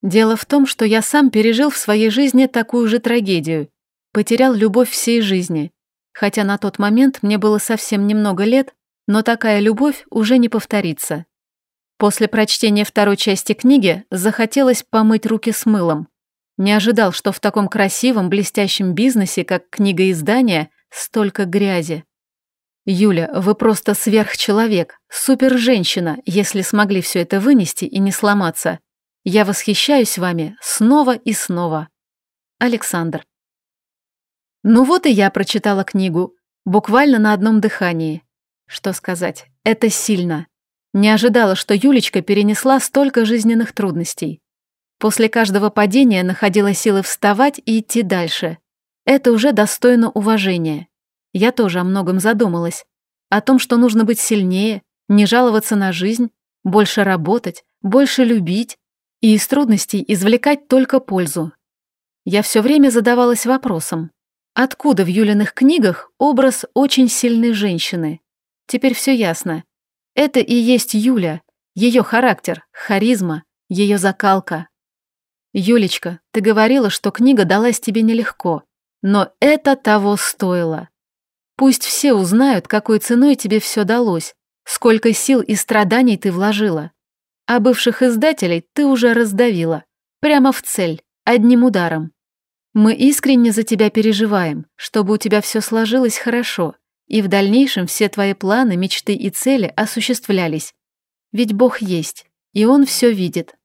Дело в том, что я сам пережил в своей жизни такую же трагедию, потерял любовь всей жизни, хотя на тот момент мне было совсем немного лет, но такая любовь уже не повторится. После прочтения второй части книги захотелось помыть руки с мылом. Не ожидал, что в таком красивом, блестящем бизнесе, как книгоиздание, столько грязи. Юля, вы просто сверхчеловек, супер-женщина, если смогли все это вынести и не сломаться. Я восхищаюсь вами снова и снова. Александр. Ну вот и я прочитала книгу, буквально на одном дыхании. Что сказать, это сильно. Не ожидала, что Юлечка перенесла столько жизненных трудностей. После каждого падения находила силы вставать и идти дальше. Это уже достойно уважения. Я тоже о многом задумалась. О том, что нужно быть сильнее, не жаловаться на жизнь, больше работать, больше любить и из трудностей извлекать только пользу. Я все время задавалась вопросом, откуда в Юлиных книгах образ очень сильной женщины? Теперь все ясно. Это и есть Юля, ее характер, харизма, ее закалка. Юлечка, ты говорила, что книга далась тебе нелегко, но это того стоило. Пусть все узнают, какой ценой тебе все далось, сколько сил и страданий ты вложила. А бывших издателей ты уже раздавила. Прямо в цель, одним ударом. Мы искренне за тебя переживаем, чтобы у тебя все сложилось хорошо, и в дальнейшем все твои планы, мечты и цели осуществлялись. Ведь Бог есть, и Он все видит.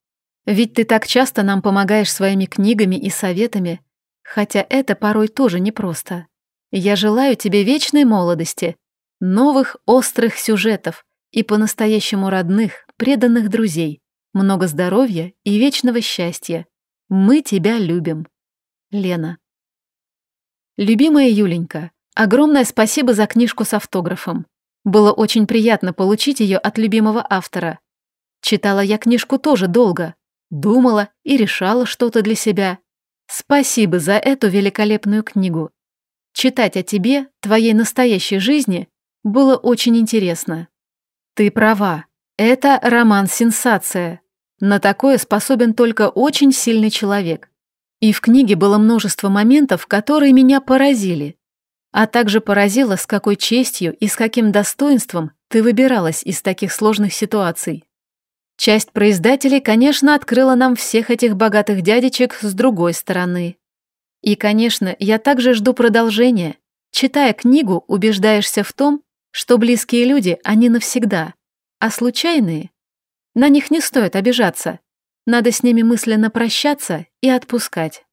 Ведь ты так часто нам помогаешь своими книгами и советами, хотя это порой тоже непросто. Я желаю тебе вечной молодости, новых острых сюжетов и по-настоящему родных, преданных друзей, много здоровья и вечного счастья. Мы тебя любим. Лена. Любимая Юленька, огромное спасибо за книжку с автографом. Было очень приятно получить ее от любимого автора. Читала я книжку тоже долго, думала и решала что-то для себя. Спасибо за эту великолепную книгу. Читать о тебе, твоей настоящей жизни, было очень интересно. Ты права, это роман-сенсация. На такое способен только очень сильный человек. И в книге было множество моментов, которые меня поразили. А также поразило, с какой честью и с каким достоинством ты выбиралась из таких сложных ситуаций. Часть производителей, конечно, открыла нам всех этих богатых дядечек с другой стороны. И, конечно, я также жду продолжения. Читая книгу, убеждаешься в том, что близкие люди, они навсегда, а случайные, на них не стоит обижаться. Надо с ними мысленно прощаться и отпускать.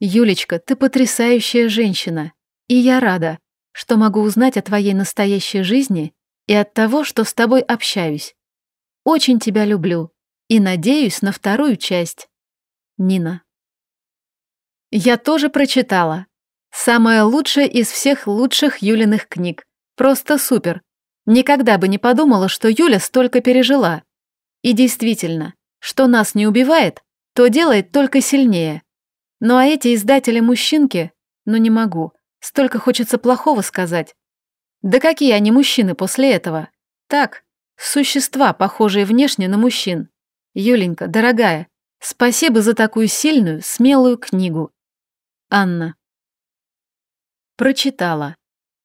Юлечка, ты потрясающая женщина, и я рада, что могу узнать о твоей настоящей жизни и от того, что с тобой общаюсь. Очень тебя люблю и надеюсь на вторую часть. Нина. Я тоже прочитала. Самая лучшая из всех лучших Юлиных книг. Просто супер. Никогда бы не подумала, что Юля столько пережила. И действительно, что нас не убивает, то делает только сильнее. Ну а эти издатели-мужчинки, ну не могу, столько хочется плохого сказать. Да какие они мужчины после этого? Так, Существа, похожие внешне на мужчин. Юленька, дорогая, спасибо за такую сильную, смелую книгу. Анна. Прочитала.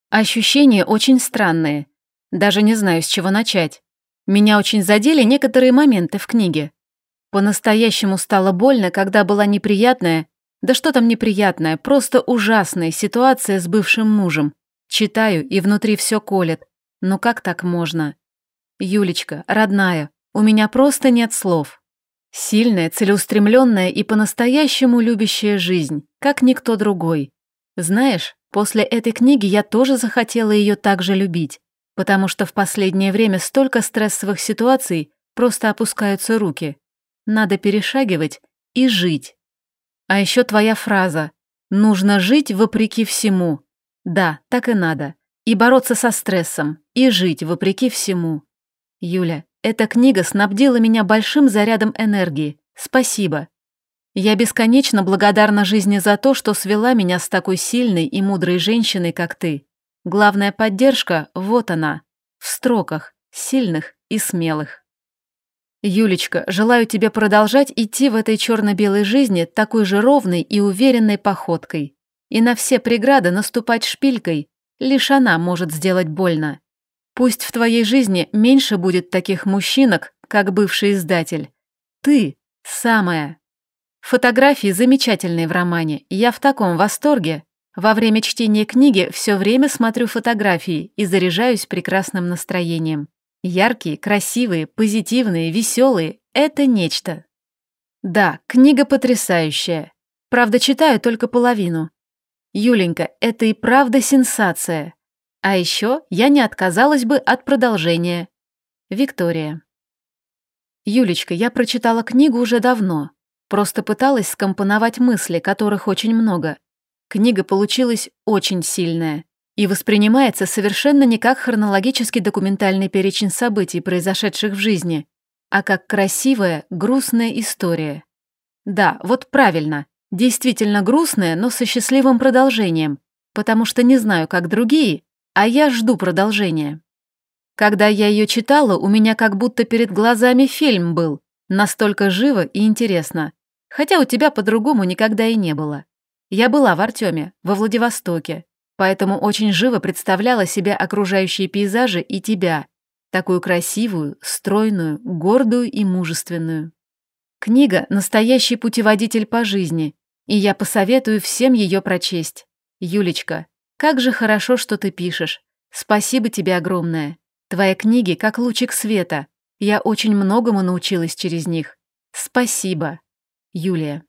Ощущения очень странные. Даже не знаю, с чего начать. Меня очень задели некоторые моменты в книге. По-настоящему стало больно, когда была неприятная, да что там неприятная, просто ужасная ситуация с бывшим мужем. Читаю, и внутри все колет. Ну как так можно? Юлечка, родная, у меня просто нет слов. Сильная, целеустремленная и по-настоящему любящая жизнь, как никто другой. Знаешь, после этой книги я тоже захотела ее так же любить, потому что в последнее время столько стрессовых ситуаций, просто опускаются руки. Надо перешагивать и жить. А еще твоя фраза «нужно жить вопреки всему». Да, так и надо. И бороться со стрессом, и жить вопреки всему. Юля, эта книга снабдила меня большим зарядом энергии. Спасибо. Я бесконечно благодарна жизни за то, что свела меня с такой сильной и мудрой женщиной, как ты. Главная поддержка – вот она, в строках, сильных и смелых. Юлечка, желаю тебе продолжать идти в этой черно-белой жизни такой же ровной и уверенной походкой. И на все преграды наступать шпилькой, лишь она может сделать больно. Пусть в твоей жизни меньше будет таких мужчинок, как бывший издатель. Ты самая. Фотографии замечательные в романе, я в таком восторге. Во время чтения книги все время смотрю фотографии и заряжаюсь прекрасным настроением. Яркие, красивые, позитивные, веселые – это нечто. Да, книга потрясающая. Правда, читаю только половину. Юленька, это и правда сенсация. А еще я не отказалась бы от продолжения. Виктория. Юлечка, я прочитала книгу уже давно. Просто пыталась скомпоновать мысли, которых очень много. Книга получилась очень сильная и воспринимается совершенно не как хронологический документальный перечень событий, произошедших в жизни, а как красивая, грустная история. Да, вот правильно, действительно грустная, но со счастливым продолжением, потому что не знаю, как другие, а я жду продолжения. Когда я ее читала, у меня как будто перед глазами фильм был, настолько живо и интересно. Хотя у тебя по-другому никогда и не было. Я была в Артеме, во Владивостоке, поэтому очень живо представляла себе окружающие пейзажи и тебя, такую красивую, стройную, гордую и мужественную. Книга — настоящий путеводитель по жизни, И я посоветую всем ее прочесть. Юлечка, как же хорошо, что ты пишешь. Спасибо тебе огромное. Твои книги как лучик света. Я очень многому научилась через них. Спасибо. Юлия.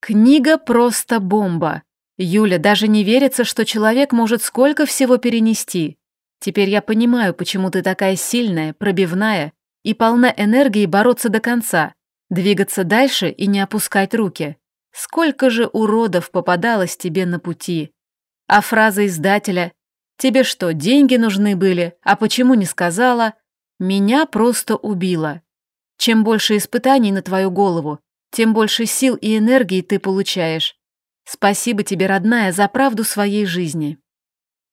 Книга просто бомба. Юля, даже не верится, что человек может сколько всего перенести. Теперь я понимаю, почему ты такая сильная, пробивная и полна энергии бороться до конца, двигаться дальше и не опускать руки. Сколько же уродов попадалось тебе на пути. А фраза издателя «Тебе что, деньги нужны были, а почему не сказала?» меня просто убила. Чем больше испытаний на твою голову, тем больше сил и энергии ты получаешь. Спасибо тебе, родная, за правду своей жизни.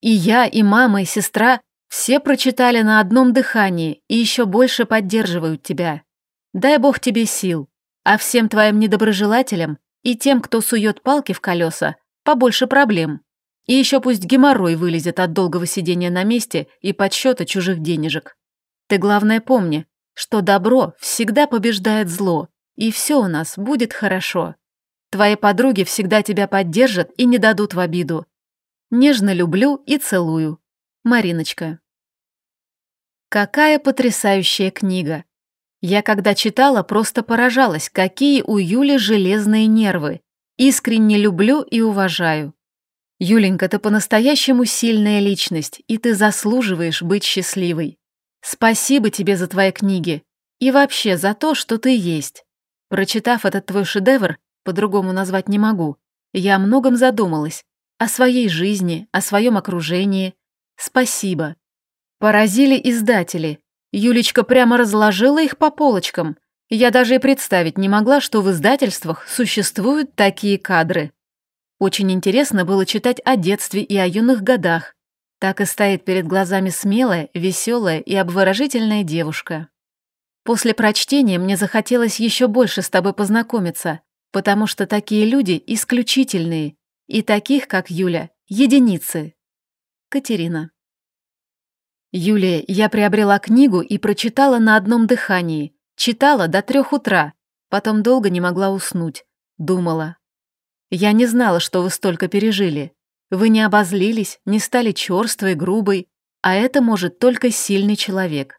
И я, и мама, и сестра все прочитали на одном дыхании и еще больше поддерживают тебя. Дай Бог тебе сил, а всем твоим недоброжелателям и тем, кто сует палки в колеса, побольше проблем. И еще пусть геморрой вылезет от долгого сидения на месте и подсчета чужих денежек. Ты главное помни, что добро всегда побеждает зло, и все у нас будет хорошо. Твои подруги всегда тебя поддержат и не дадут в обиду. Нежно люблю и целую. Мариночка. Какая потрясающая книга. Я когда читала, просто поражалась, какие у Юли железные нервы. Искренне люблю и уважаю. Юленька, ты по-настоящему сильная личность, и ты заслуживаешь быть счастливой. Спасибо тебе за твои книги и вообще за то, что ты есть. Прочитав этот твой шедевр, по-другому назвать не могу, я о многом задумалась. О своей жизни, о своем окружении. Спасибо. Поразили издатели, Юлечка прямо разложила их по полочкам. Я даже и представить не могла, что в издательствах существуют такие кадры. Очень интересно было читать о детстве и о юных годах. Так и стоит перед глазами смелая, веселая и обворожительная девушка. После прочтения мне захотелось еще больше с тобой познакомиться, потому что такие люди исключительные, и таких, как Юля, единицы. Катерина. Юлия, я приобрела книгу и прочитала на одном дыхании. Читала до трех утра. Потом долго не могла уснуть. Думала. Я не знала, что вы столько пережили. Вы не обозлились, не стали черствой, грубой, а это может только сильный человек.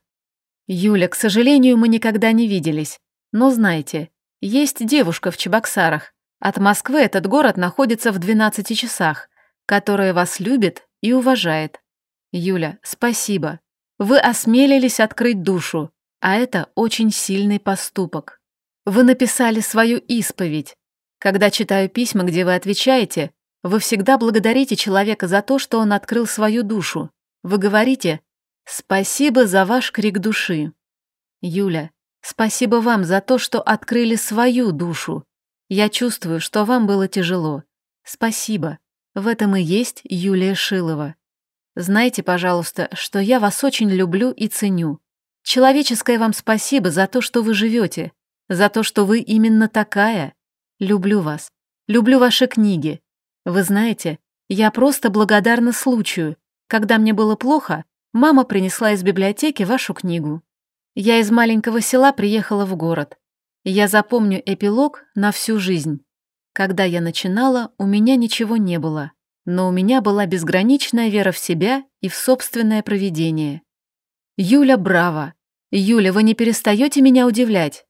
Юля, к сожалению, мы никогда не виделись. Но знайте, есть девушка в Чебоксарах. От Москвы этот город находится в 12 часах, которая вас любит и уважает. Юля, спасибо. Вы осмелились открыть душу, а это очень сильный поступок. Вы написали свою исповедь. Когда читаю письма, где вы отвечаете, вы всегда благодарите человека за то, что он открыл свою душу. Вы говорите «Спасибо за ваш крик души». Юля, спасибо вам за то, что открыли свою душу. Я чувствую, что вам было тяжело. Спасибо. В этом и есть Юлия Шилова. Знайте, пожалуйста, что я вас очень люблю и ценю. Человеческое вам спасибо за то, что вы живете, за то, что вы именно такая. Люблю вас. Люблю ваши книги. Вы знаете, я просто благодарна случаю. Когда мне было плохо, мама принесла из библиотеки вашу книгу. Я из маленького села приехала в город. Я запомню эпилог на всю жизнь. Когда я начинала, у меня ничего не было но у меня была безграничная вера в себя и в собственное провидение. Юля, браво! Юля, вы не перестаете меня удивлять.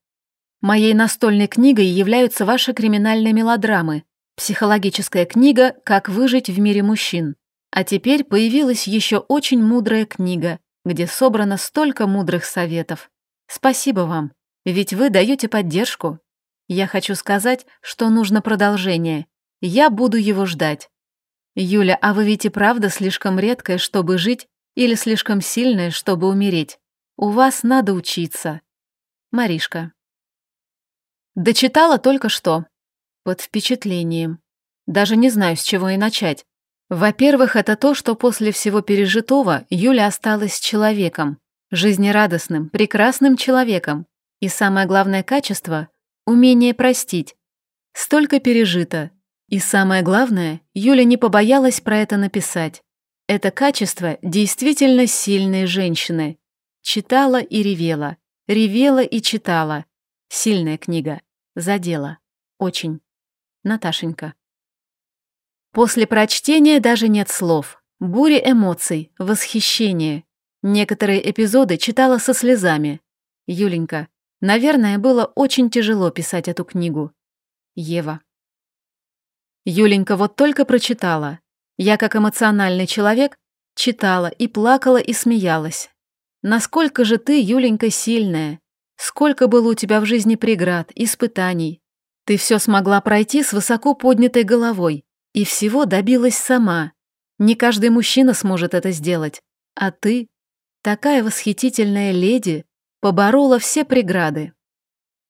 Моей настольной книгой являются ваши криминальные мелодрамы, психологическая книга «Как выжить в мире мужчин». А теперь появилась еще очень мудрая книга, где собрано столько мудрых советов. Спасибо вам, ведь вы даете поддержку. Я хочу сказать, что нужно продолжение. Я буду его ждать. «Юля, а вы ведь и правда слишком редкая, чтобы жить, или слишком сильная, чтобы умереть? У вас надо учиться». Маришка. Дочитала только что. Под впечатлением. Даже не знаю, с чего и начать. Во-первых, это то, что после всего пережитого Юля осталась человеком, жизнерадостным, прекрасным человеком. И самое главное качество — умение простить. Столько пережито, и самое главное, Юля не побоялась про это написать. Это качество действительно сильной женщины. Читала и ревела, ревела и читала. Сильная книга. Задела. Очень. Наташенька. После прочтения даже нет слов. Буря эмоций, восхищение. Некоторые эпизоды читала со слезами. Юленька, наверное, было очень тяжело писать эту книгу. Ева. Юленька вот только прочитала. Я, как эмоциональный человек, читала и плакала и смеялась. Насколько же ты, Юленька, сильная. Сколько было у тебя в жизни преград, испытаний. Ты все смогла пройти с высоко поднятой головой и всего добилась сама. Не каждый мужчина сможет это сделать. А ты, такая восхитительная леди, поборола все преграды.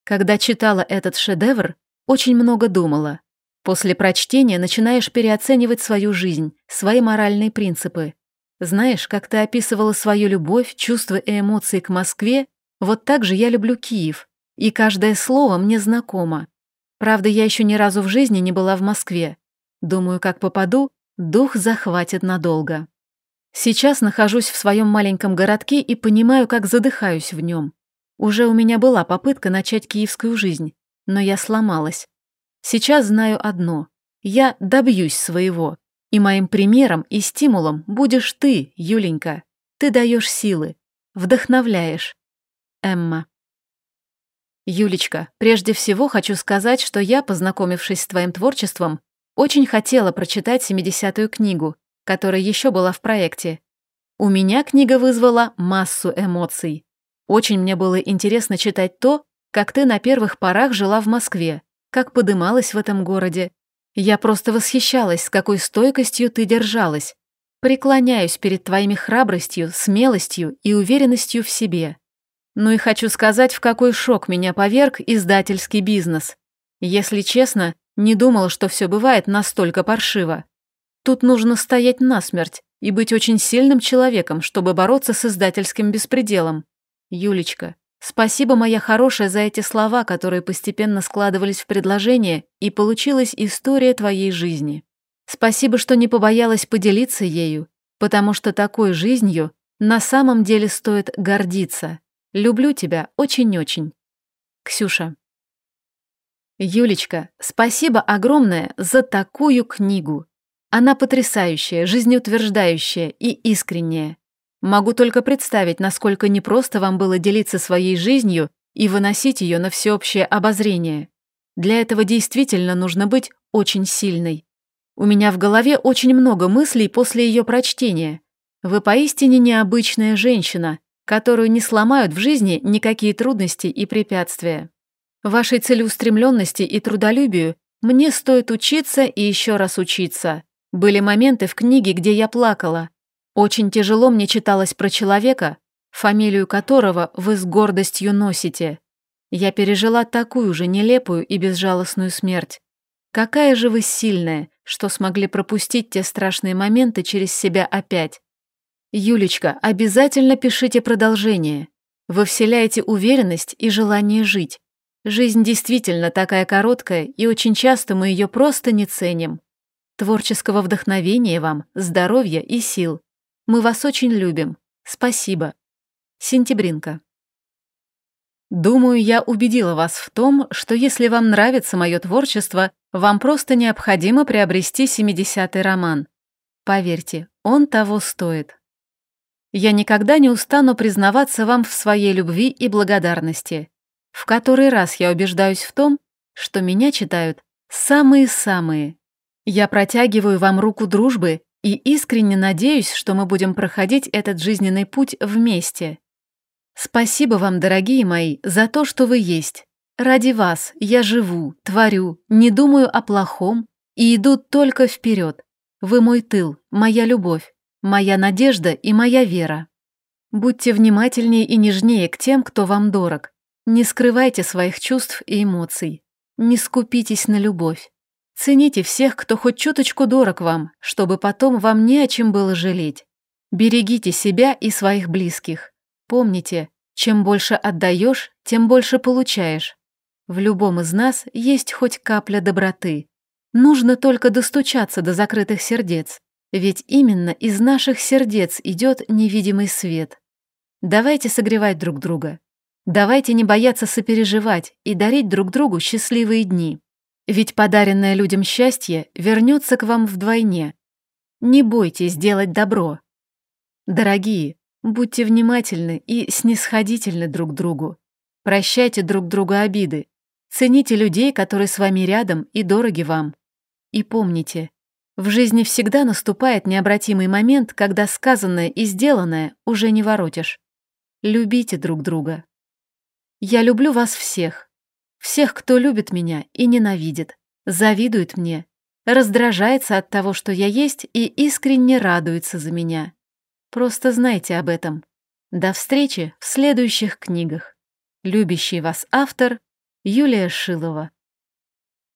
Когда читала этот шедевр, очень много думала. После прочтения начинаешь переоценивать свою жизнь, свои моральные принципы. Знаешь, как ты описывала свою любовь, чувства и эмоции к Москве, вот так же я люблю Киев, и каждое слово мне знакомо. Правда, я еще ни разу в жизни не была в Москве. Думаю, как попаду, дух захватит надолго. Сейчас нахожусь в своем маленьком городке и понимаю, как задыхаюсь в нем. Уже у меня была попытка начать киевскую жизнь, но я сломалась. Сейчас знаю одно. Я добьюсь своего. И моим примером и стимулом будешь ты, Юленька. Ты даешь силы, вдохновляешь. Эмма. Юлечка, прежде всего хочу сказать, что я, познакомившись с твоим творчеством, очень хотела прочитать 70-ю книгу, которая еще была в проекте. У меня книга вызвала массу эмоций. Очень мне было интересно читать то, как ты на первых порах жила в Москве, как подымалась в этом городе. Я просто восхищалась, с какой стойкостью ты держалась. Преклоняюсь перед твоими храбростью, смелостью и уверенностью в себе. Ну и хочу сказать, в какой шок меня поверг издательский бизнес. Если честно, не думала, что все бывает настолько паршиво. Тут нужно стоять насмерть и быть очень сильным человеком, чтобы бороться с издательским беспределом. Юлечка, Спасибо, моя хорошая, за эти слова, которые постепенно складывались в предложение, и получилась история твоей жизни. Спасибо, что не побоялась поделиться ею, потому что такой жизнью на самом деле стоит гордиться. Люблю тебя очень-очень. Ксюша. Юлечка, спасибо огромное за такую книгу. Она потрясающая, жизнеутверждающая и искренняя. Могу только представить, насколько непросто вам было делиться своей жизнью и выносить ее на всеобщее обозрение. Для этого действительно нужно быть очень сильной. У меня в голове очень много мыслей после ее прочтения. Вы поистине необычная женщина, которую не сломают в жизни никакие трудности и препятствия. Вашей целеустремленности и трудолюбию мне стоит учиться и еще раз учиться. Были моменты в книге, где я плакала, очень тяжело мне читалось про человека, фамилию которого вы с гордостью носите. Я пережила такую же нелепую и безжалостную смерть. Какая же вы сильная, что смогли пропустить те страшные моменты через себя опять. Юлечка, обязательно пишите продолжение. Вы вселяете уверенность и желание жить. Жизнь действительно такая короткая, и очень часто мы ее просто не ценим. Творческого вдохновения вам, здоровья и сил. Мы вас очень любим. Спасибо. Сентябринка. Думаю, я убедила вас в том, что если вам нравится мое творчество, вам просто необходимо приобрести 70-й роман. Поверьте, он того стоит. Я никогда не устану признаваться вам в своей любви и благодарности. В который раз я убеждаюсь в том, что меня читают самые-самые. Я протягиваю вам руку дружбы и искренне надеюсь, что мы будем проходить этот жизненный путь вместе. Спасибо вам, дорогие мои, за то, что вы есть. Ради вас я живу, творю, не думаю о плохом и иду только вперед. Вы мой тыл, моя любовь, моя надежда и моя вера. Будьте внимательнее и нежнее к тем, кто вам дорог. Не скрывайте своих чувств и эмоций. Не скупитесь на любовь. Цените всех, кто хоть чуточку дорог вам, чтобы потом вам не о чем было жалеть. Берегите себя и своих близких. Помните, чем больше отдаешь, тем больше получаешь. В любом из нас есть хоть капля доброты. Нужно только достучаться до закрытых сердец, ведь именно из наших сердец идет невидимый свет. Давайте согревать друг друга. Давайте не бояться сопереживать и дарить друг другу счастливые дни. Ведь подаренное людям счастье вернется к вам вдвойне. Не бойтесь делать добро. Дорогие, будьте внимательны и снисходительны друг другу. Прощайте друг другу обиды. Цените людей, которые с вами рядом и дороги вам. И помните, в жизни всегда наступает необратимый момент, когда сказанное и сделанное уже не воротишь. Любите друг друга. Я люблю вас всех. Всех, кто любит меня и ненавидит, завидует мне, раздражается от того, что я есть, и искренне радуется за меня. Просто знайте об этом. До встречи в следующих книгах. Любящий вас автор Юлия Шилова